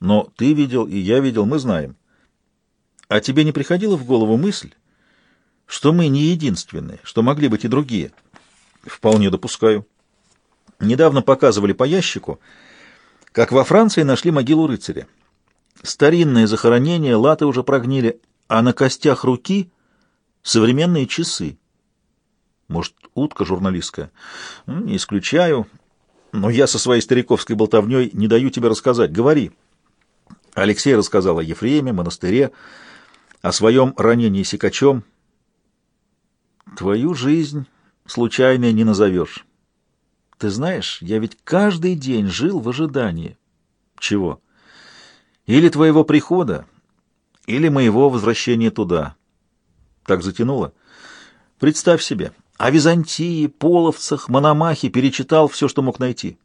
Но ты видел, и я видел, мы знаем. А тебе не приходила в голову мысль, что мы не единственные, что могли быть и другие? Вполне допускаю. Недавно показывали по ящику, как во Франции нашли могилу рыцаря. Старинное захоронение, латы уже прогнили, а на костях руки современные часы. Может, утка журналистская? Ну, не исключаю. Но я со своей стариковской болтовней не даю тебе рассказать. Говори. Алексей рассказал о Ефреме, монастыре, о своем ранении сикачом. Твою жизнь случайной не назовешь. Ты знаешь, я ведь каждый день жил в ожидании. Чего? Или твоего прихода, или моего возвращения туда. Так затянуло. Представь себе, о Византии, половцах, мономахе перечитал все, что мог найти.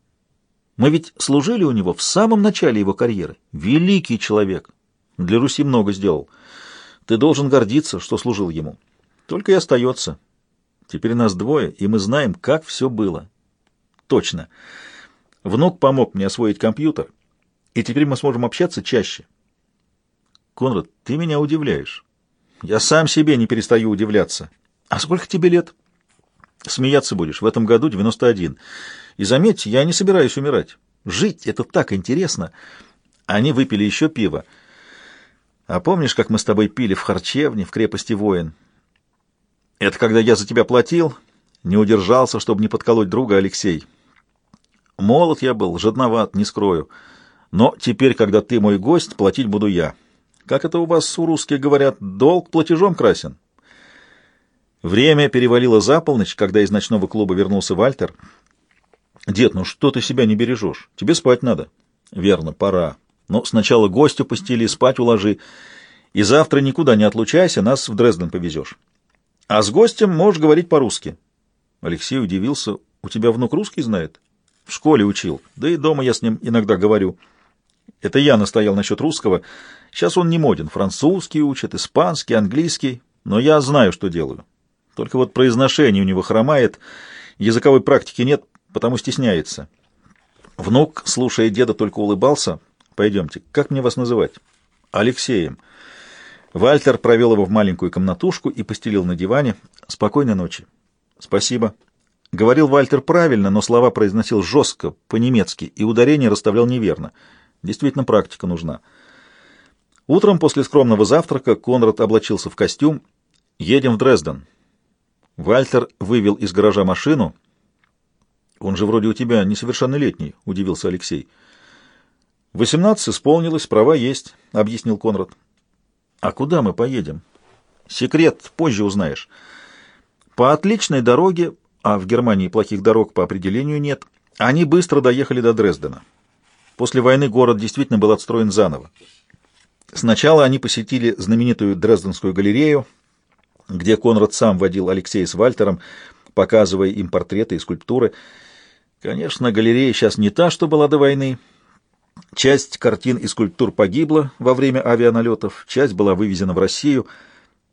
Мы ведь служили у него в самом начале его карьеры. Великий человек. Для Руси много сделал. Ты должен гордиться, что служил ему. Только и остается. Теперь нас двое, и мы знаем, как все было. Точно. Внук помог мне освоить компьютер, и теперь мы сможем общаться чаще. Конрад, ты меня удивляешь. Я сам себе не перестаю удивляться. А сколько тебе лет? Смеяться будешь. В этом году 91. И заметь, я не собираюсь умирать. Жить — это так интересно. Они выпили еще пиво. А помнишь, как мы с тобой пили в харчевне в крепости воин? Это когда я за тебя платил, не удержался, чтобы не подколоть друга Алексей. Молод я был, жадноват, не скрою. Но теперь, когда ты мой гость, платить буду я. Как это у вас у русских говорят, долг платежом красен. Время перевалило за полночь, когда из ночного клуба вернулся Вальтер. «Дед, ну что ты себя не бережешь? Тебе спать надо». «Верно, пора. Но сначала гостю постели, спать уложи. И завтра никуда не отлучайся, нас в Дрезден повезешь. А с гостем можешь говорить по-русски». Алексей удивился. «У тебя внук русский знает?» «В школе учил. Да и дома я с ним иногда говорю». Это я настоял насчет русского. Сейчас он не моден. Французский учит, испанский, английский. Но я знаю, что делаю. Только вот произношение у него хромает, языковой практики нет, потому стесняется. Внук, слушая деда, только улыбался. «Пойдемте, как мне вас называть?» «Алексеем». Вальтер провел его в маленькую комнатушку и постелил на диване. «Спокойной ночи». «Спасибо». Говорил Вальтер правильно, но слова произносил жестко, по-немецки, и ударение расставлял неверно. Действительно, практика нужна. Утром после скромного завтрака Конрад облачился в костюм. «Едем в Дрезден». Вальтер вывел из гаража машину. «Он же вроде у тебя несовершеннолетний», — удивился Алексей. «Восемнадцать исполнилось, права есть», — объяснил Конрад. «А куда мы поедем?» «Секрет, позже узнаешь. По отличной дороге, а в Германии плохих дорог по определению нет, они быстро доехали до Дрездена. После войны город действительно был отстроен заново. Сначала они посетили знаменитую Дрезденскую галерею, где Конрад сам водил Алексея с Вальтером, показывая им портреты и скульптуры. Конечно, галерея сейчас не та, что была до войны. Часть картин и скульптур погибла во время авианалетов, часть была вывезена в Россию.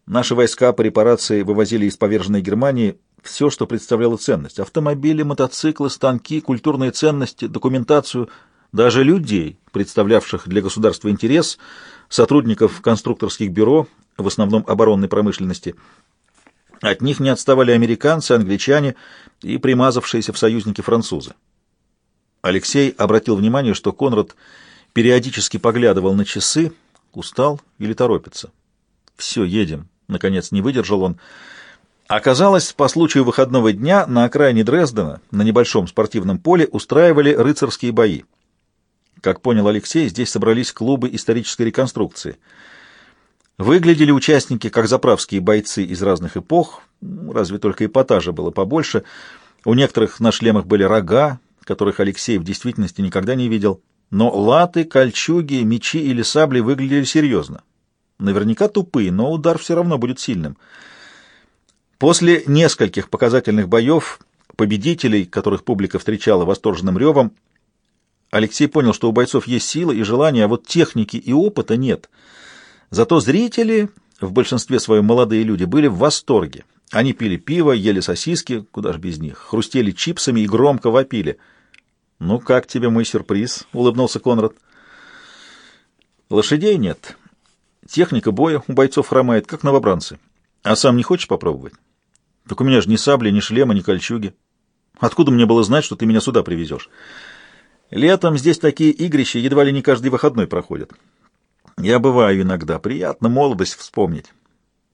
Наши войска по репарации вывозили из поверженной Германии все, что представляло ценность. Автомобили, мотоциклы, станки, культурные ценности, документацию, даже людей, представлявших для государства интерес, сотрудников конструкторских бюро, в основном оборонной промышленности. От них не отставали американцы, англичане и примазавшиеся в союзники французы. Алексей обратил внимание, что Конрад периодически поглядывал на часы, устал или торопится. «Все, едем», — наконец не выдержал он. Оказалось, по случаю выходного дня на окраине Дрездена, на небольшом спортивном поле, устраивали рыцарские бои. Как понял Алексей, здесь собрались клубы исторической реконструкции — Выглядели участники как заправские бойцы из разных эпох, разве только эпатажа было побольше. У некоторых на шлемах были рога, которых Алексей в действительности никогда не видел. Но латы, кольчуги, мечи или сабли выглядели серьезно. Наверняка тупые, но удар все равно будет сильным. После нескольких показательных боев, победителей, которых публика встречала восторженным ревом, Алексей понял, что у бойцов есть сила и желание, а вот техники и опыта нет — Зато зрители, в большинстве своем молодые люди, были в восторге. Они пили пиво, ели сосиски, куда ж без них, хрустели чипсами и громко вопили. «Ну, как тебе мой сюрприз?» — улыбнулся Конрад. Лошадей нет. Техника боя у бойцов хромает, как новобранцы. А сам не хочешь попробовать? Так у меня же ни сабли, ни шлема, ни кольчуги. Откуда мне было знать, что ты меня сюда привезешь? Летом здесь такие игрища едва ли не каждый выходной проходят. Я бываю иногда. Приятно молодость вспомнить.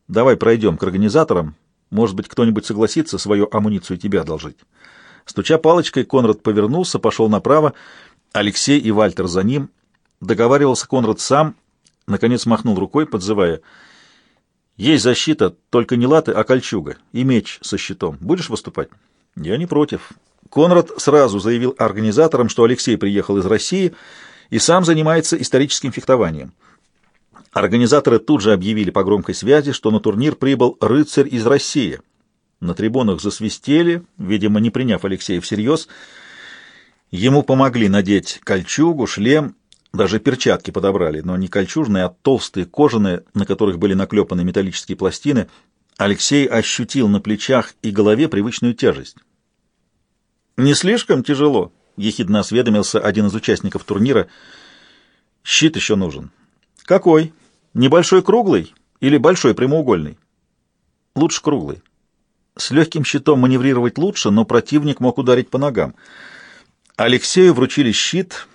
Давай пройдем к организаторам. Может быть, кто-нибудь согласится свою амуницию тебе одолжить. Стуча палочкой, Конрад повернулся, пошел направо. Алексей и Вальтер за ним. Договаривался Конрад сам. Наконец махнул рукой, подзывая. «Есть защита, только не латы, а кольчуга. И меч со щитом. Будешь выступать?» «Я не против». Конрад сразу заявил организаторам, что Алексей приехал из России и сам занимается историческим фехтованием. Организаторы тут же объявили по громкой связи, что на турнир прибыл рыцарь из России. На трибунах засвистели, видимо, не приняв Алексея всерьез. Ему помогли надеть кольчугу, шлем, даже перчатки подобрали, но не кольчужные, а толстые, кожаные, на которых были наклепаны металлические пластины. Алексей ощутил на плечах и голове привычную тяжесть. «Не слишком тяжело?» — ехидно осведомился один из участников турнира. «Щит еще нужен». «Какой?» Небольшой круглый или большой прямоугольный? Лучше круглый. С легким щитом маневрировать лучше, но противник мог ударить по ногам. Алексею вручили щит.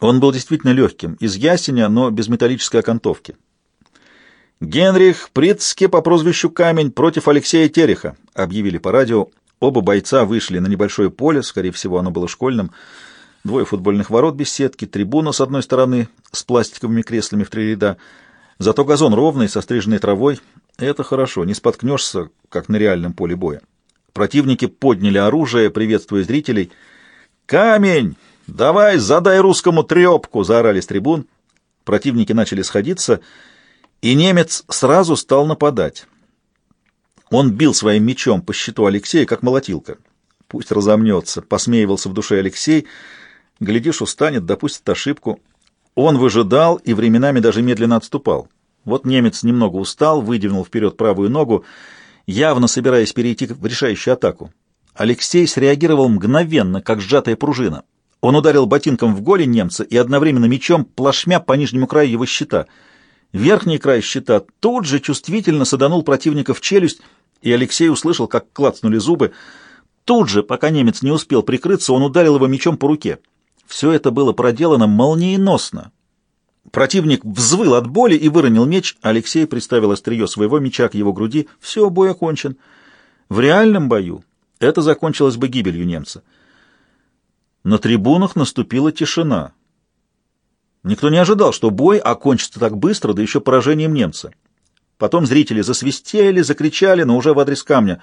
Он был действительно легким, из ясеня, но без металлической окантовки. «Генрих Прицке по прозвищу Камень против Алексея Тереха», — объявили по радио. Оба бойца вышли на небольшое поле, скорее всего, оно было школьным. Двое футбольных ворот без сетки, трибуна с одной стороны с пластиковыми креслами в три ряда — Зато газон ровный, со стриженной травой. Это хорошо, не споткнешься, как на реальном поле боя. Противники подняли оружие, приветствуя зрителей. «Камень! Давай, задай русскому трепку!» — заорали с трибун. Противники начали сходиться, и немец сразу стал нападать. Он бил своим мечом по щиту Алексея, как молотилка. «Пусть разомнется», — посмеивался в душе Алексей. «Глядишь, устанет, допустит ошибку». Он выжидал и временами даже медленно отступал. Вот немец немного устал, выдвинул вперед правую ногу, явно собираясь перейти в решающую атаку. Алексей среагировал мгновенно, как сжатая пружина. Он ударил ботинком в голень немца и одновременно мечом плашмя по нижнему краю его щита. Верхний край щита тут же чувствительно саданул противника в челюсть, и Алексей услышал, как клацнули зубы. Тут же, пока немец не успел прикрыться, он ударил его мечом по руке. Все это было проделано молниеносно. Противник взвыл от боли и выронил меч. Алексей приставил острие своего меча к его груди. Все, бой окончен. В реальном бою это закончилось бы гибелью немца. На трибунах наступила тишина. Никто не ожидал, что бой окончится так быстро, да еще поражением немца. Потом зрители засвистели, закричали, но уже в адрес камня.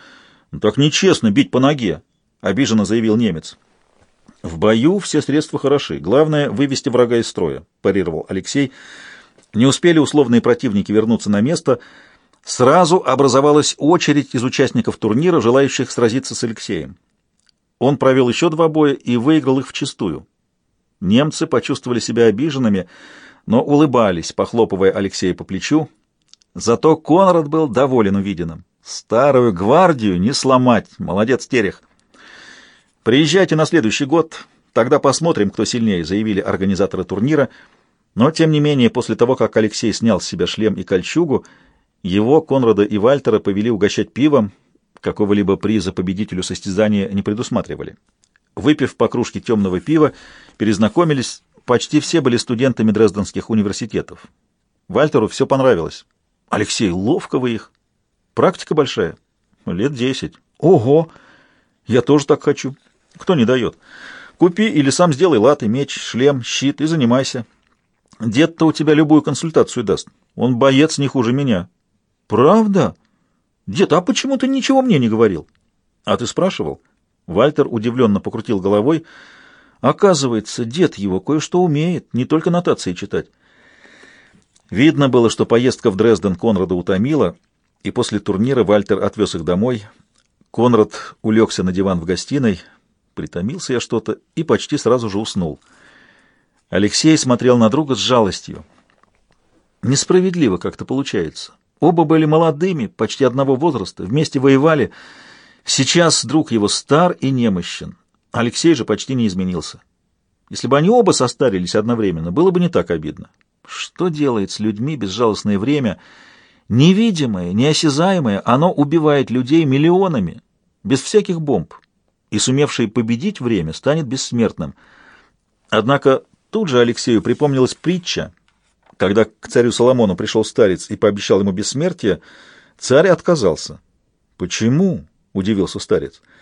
«Ну, «Так нечестно бить по ноге», — обиженно заявил немец. В бою все средства хороши. Главное — вывести врага из строя, — парировал Алексей. Не успели условные противники вернуться на место. Сразу образовалась очередь из участников турнира, желающих сразиться с Алексеем. Он провел еще два боя и выиграл их вчистую. Немцы почувствовали себя обиженными, но улыбались, похлопывая Алексея по плечу. Зато Конрад был доволен увиденным. Старую гвардию не сломать. Молодец, Терех. «Приезжайте на следующий год, тогда посмотрим, кто сильнее», — заявили организаторы турнира. Но, тем не менее, после того, как Алексей снял с себя шлем и кольчугу, его, Конрада и Вальтера повели угощать пивом, какого-либо приза победителю состязания не предусматривали. Выпив по кружке темного пива, перезнакомились, почти все были студентами дрезденских университетов. Вальтеру все понравилось. «Алексей, ловко вы их. Практика большая?» «Лет десять». «Ого! Я тоже так хочу». Кто не дает? Купи или сам сделай латы, меч, шлем, щит и занимайся. Дед-то у тебя любую консультацию даст. Он боец не хуже меня. Правда? Дед, а почему ты ничего мне не говорил? А ты спрашивал? Вальтер удивленно покрутил головой. Оказывается, дед его кое-что умеет, не только нотации читать. Видно было, что поездка в Дрезден Конрада утомила, и после турнира Вальтер отвез их домой. Конрад улегся на диван в гостиной, Притомился я что-то и почти сразу же уснул. Алексей смотрел на друга с жалостью. Несправедливо как-то получается. Оба были молодыми, почти одного возраста, вместе воевали. Сейчас друг его стар и немощен. Алексей же почти не изменился. Если бы они оба состарились одновременно, было бы не так обидно. Что делает с людьми безжалостное время? Невидимое, неосязаемое, оно убивает людей миллионами, без всяких бомб. И сумевший победить время станет бессмертным. Однако тут же Алексею припомнилась притча. Когда к царю Соломону пришел старец и пообещал ему бессмертие, царь отказался. «Почему?» — удивился старец. —